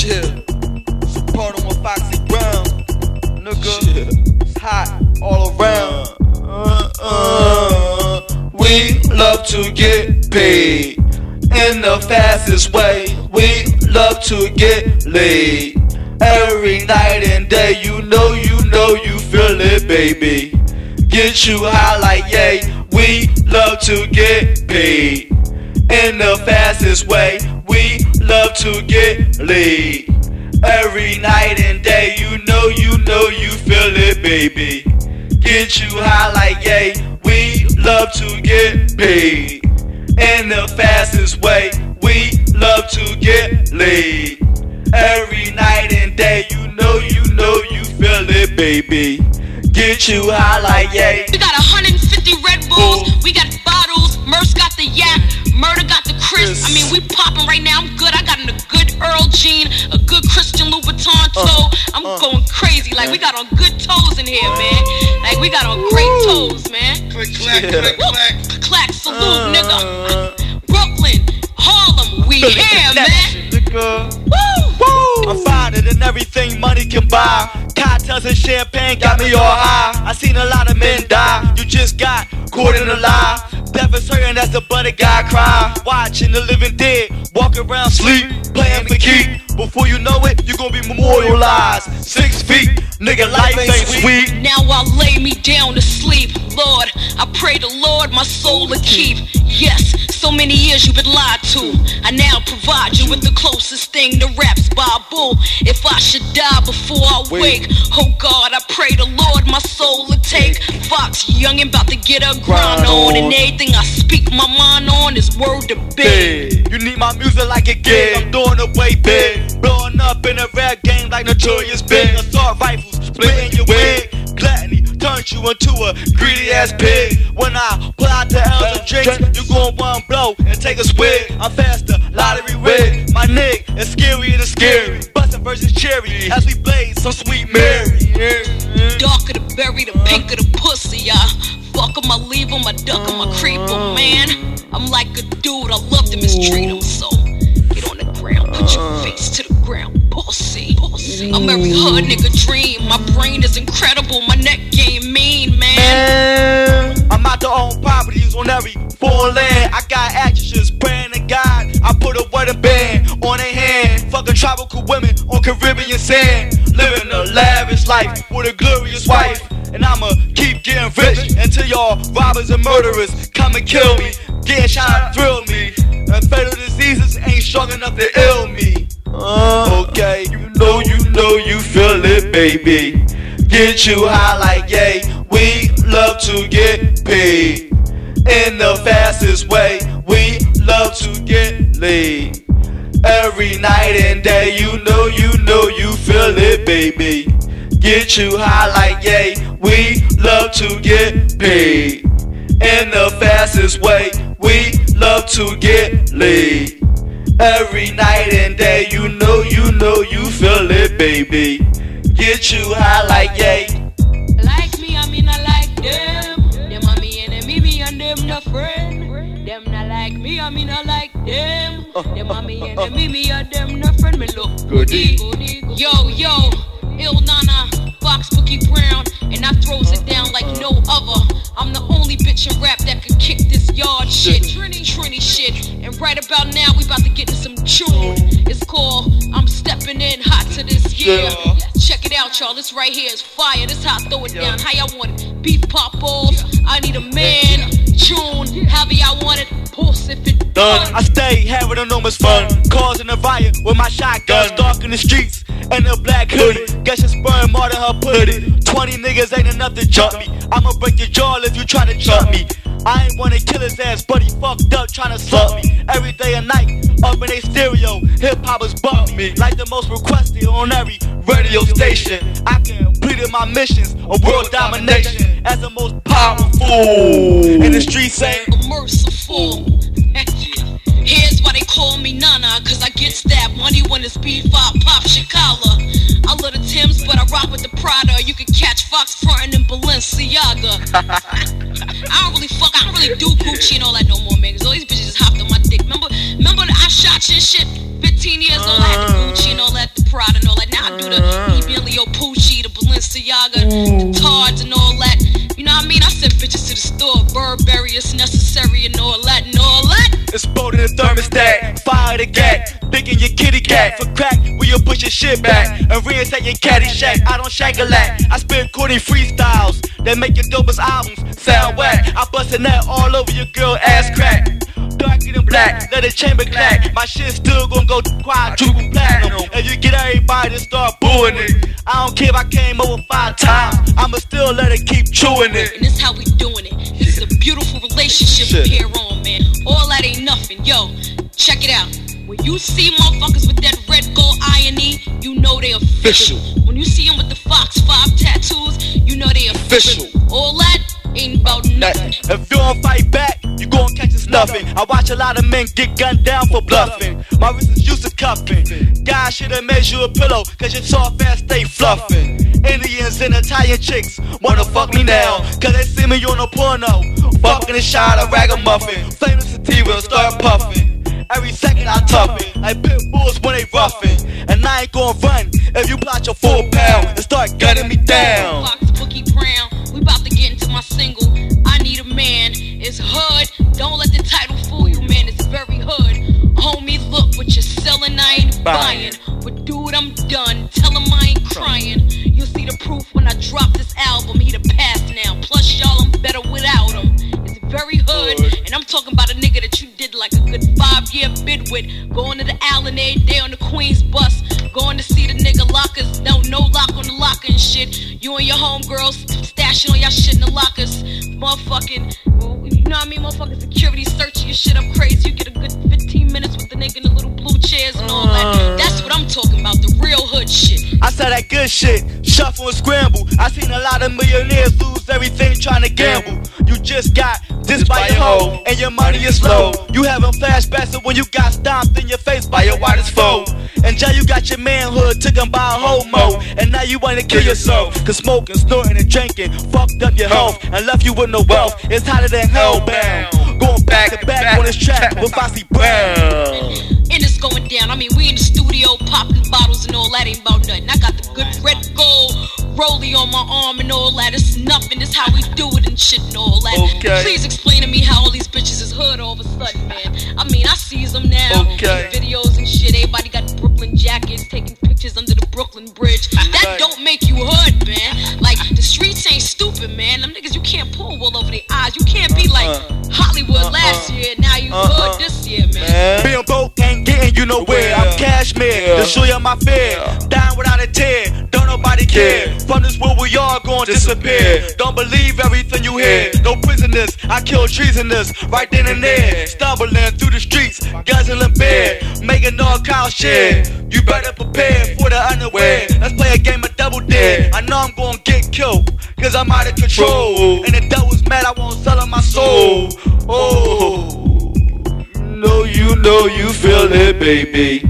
Chill. Support him Foxy Brown. Nigga. It's hot all around. Uh, uh, we love to get paid in the fastest way. We love to get laid every night and day. You know, you know, you feel it, baby. Get you high like yay. We love to get paid in the fastest way. We love to get laid every night and day. You know, you know, you feel it, baby. Get you high like yay. We love to get paid in the fastest way. We love to get laid every night and day. You know, you know, you feel it, baby. Get you high like yay. We got 150 Red we popping right now. I'm good. I got a good Earl jean, a good Christian Louboutin uh, toe. I'm uh. going crazy. Like we got on good toes in here, man. Like we got on great toes, man. Click, clack, Yeah. click, clack. Clack salute, uh. nigga. Brooklyn, Harlem, we here, man. Nigga. Woo! I'm finer than everything money can buy. Cocktails and champagne got me all high. I seen a lot of men die. You just got caught in a lie. Certain as the buddy guy cry. Watching the living dead walk around sleep, playing for keep. Before you know it, you gonna be memorialized. Six feet, nigga, life ain't sweet. Now I lay me down to sleep. Lord, I pray the Lord my soul to keep. Yes, so many years you've been lied to. I now provide you with the closest thing to raps, Babu. If I should die before I wake, oh God, I pray the Lord my soul to take. Fox young and about to get a grind on, and everything I speak my mind on is word to big. big. You need my music like a gig. I'm doing it way big. Blowing up in a rap game like Notorious Big. Assault rifles, splitting your wig. Gluttony turns you into a greedy ass pig. When I pull out the L's and drinks, you gon' one blow and take a swig. I'm faster, lottery wig. My nick is scarier than scary. Bustin' versus cherry as we blaze some sweet Mary. Yeah. Darker the berry, the pinker the pussy. I fuck 'em, I leave leave 'em, I duck 'em, I creep 'em, man. I'm like a dude, I love to mistreat 'em, so get on the ground, put your face to the ground, pussy. pussy. I'm every hood nigga dream. My brain is incredible, my neck game mean, man. Man, I'm out to own properties on every foreign land. I got actresses praying to God. I put a wedding band on their hand. Fucking tropical women on Caribbean sand. Living a lavish life with a glorious wife. And I'ma keep getting rich until y'all robbers and murderers come and kill me. Getting shot thrill me. And fatal diseases ain't strong enough to ill me. Uh, baby. Get you high like yay. We love to get paid in the fastest way. We love to get laid every night and day. You know, you know, you feel it, baby. Get you high like yay. We love to get paid in the fastest way. We love to get laid every night and day. You know, you you high like yay. Like me, I mean I like them. Them are me enemy, me and them no friend. Them not like me, I mean I like them. Them are me enemy, me and them no friend. Me look Goody. Yo, yo, y'all. This right here is fire. This how I throw it down. How y'all want it? Beef pop balls. I need a man. Tune. However y'all want it. Pulse if it done. I stay having a enormous fun, causing a riot with my shotguns, dark in the streets and a black hoodie. Guess your sperm more than her pudding. Twenty niggas ain't enough to jump me. I'ma break your jaw if you try to jump me. I ain't wanna kill his ass, but he fucked up trying to slut me. Every day and night, up in a stereo, hip hop hoppers bump me like the most requested on every radio station. I completed my missions of world domination as the most powerful in the streets. Ain't merciful. Here's why they call me Nana, cause I get stabbed money when it's beef, I pop Shikala. I love the Tims, but I rock with the Prada. You can catch Fox frontin' in Balenciaga. I don't really really do Gucci and all that no more, man. Cause all these bitches just hopped on my dick. Remember, remember the I shot you and shit? 15 years old, I had the Gucci and all that. Prada and all that. Now I do the Uh-huh. Emilio Pucci, the Balenciaga, the Tards and all that. You know what I mean? I send bitches to the store, Burberry, it's necessary and all that and all that. Exploding the thermostat, fire the gat, thinking your kitty cat for crack. You push your shit back and reinstate your caddy shack? I don't shag a lack. I spit corny freestyles that make your dopest albums sound whack. I bust a nut all over your girl ass crack. Darker than black, let the chamber clack. My shit still gon' go quadruple platinum. And you get everybody to start booing it. I don't care if I came over five times, I'ma still let it keep chewing it. And this how we doing it. This is a beautiful relationship Shit. we here on, man. All that ain't nothing. Yo, check it out. When you see motherfuckers with that red gold irony, you know they official. When you see them with the Fox 5 tattoos, you know they official. All that ain't about nothing. If you don't fight back, you gon' catch us nothing. I watch a lot of men get gunned down for bluffing. My wrist is used to cuffing. God should've made you a pillow, cause your soft ass stay fluffing. Indians and Italian chicks wanna fuck me now, cause they see me on a porno. Fucking a shot of ragamuffin. Flaming sativa, start puffing. Every second I tough it. I pit bulls when they roughing. And I ain't gonna run if you plot your full pound and start gunning me down. Fox Bookie Brown, we about to get into my single. I need a man. It's hood. Don't let Queens bus. Going to see the nigga lockers. No, no lock on the locker and shit. You and your homegirls stashing all y'all shit in the lockers. Motherfucking, you know what I mean? Motherfucking security searching your shit up crazy. You get a good 15 minutes with the nigga in the little blue chairs and all that. Uh. That's what I'm talking about. The real hood shit. I said that good shit, shuffle and scramble. I seen a lot of millionaires lose everything trying to gamble. You just got this by your hoe, and your money is low. You having flashbacks of when you got stomped in your face by your widest foe. And now you got your manhood taken by a homo. And now you wanna kill yourself. Cause smoking, snorting, and drinking fucked up your health and left you with no wealth. It's hotter than hellbound. Going back to back on this track with Foxy Brown. And it's going down. I mean, we in the studio popping bottles and all that ain't about nothing. I got the good red gold rollie on my arm and all that. It's nothing. It's how we do it and shit and all that. Okay. Please explain to me how all these bitches is hood all of a sudden, man. I mean, I sees them now. Okay. in Videos and shit. Everybody got Brooklyn jackets, taking pictures under the Brooklyn Bridge. That don't make you hood, man. Like the streets ain't stupid, man. Them niggas you can't pull wool over their eyes. You can't be like Uh-uh. Hollywood uh-uh. last year. Now you Uh-uh. hood this year, man. Being broke ain't getting you nowhere. I'm cashmere, to show you my fear. Down without a tear, don't nobody care. From this world we all gonna disappear. Don't believe everything you hear. No prisoners, I kill treasonous right then and there. Stumbling through the streets, guzzling beer, making all cows share. You better prepare for the underwear. Let's play a game of double dare. I know I'm gonna get killed, cause I'm out of control. And the devil's mad, I won't sell him my soul. Oh. know you know you feel it, baby.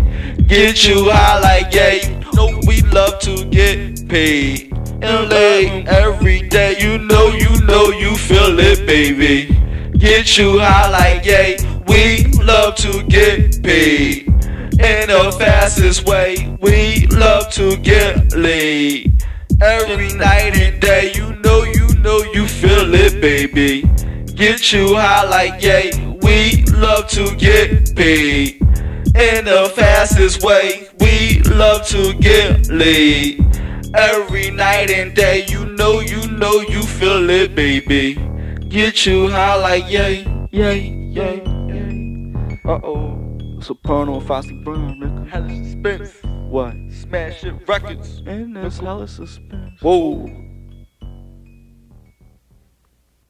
Get you high like yeah, you know we love to get paid. And late every day, you know you know you feel it, baby. Get you high like yeah, we love to get paid. In the fastest way, we love to get laid. Every night and day, you know you know you feel it, baby. Get you high like yay. we love to get paid. In the fastest way, we love to get laid. Every night and day, you know you know you feel it, baby. Get you high like yay, yay, yay, yay. Uh oh, Soprano and Foxy Brown, nigga. Hella suspense. What? Smash it records. And there's hella suspense. Whoa.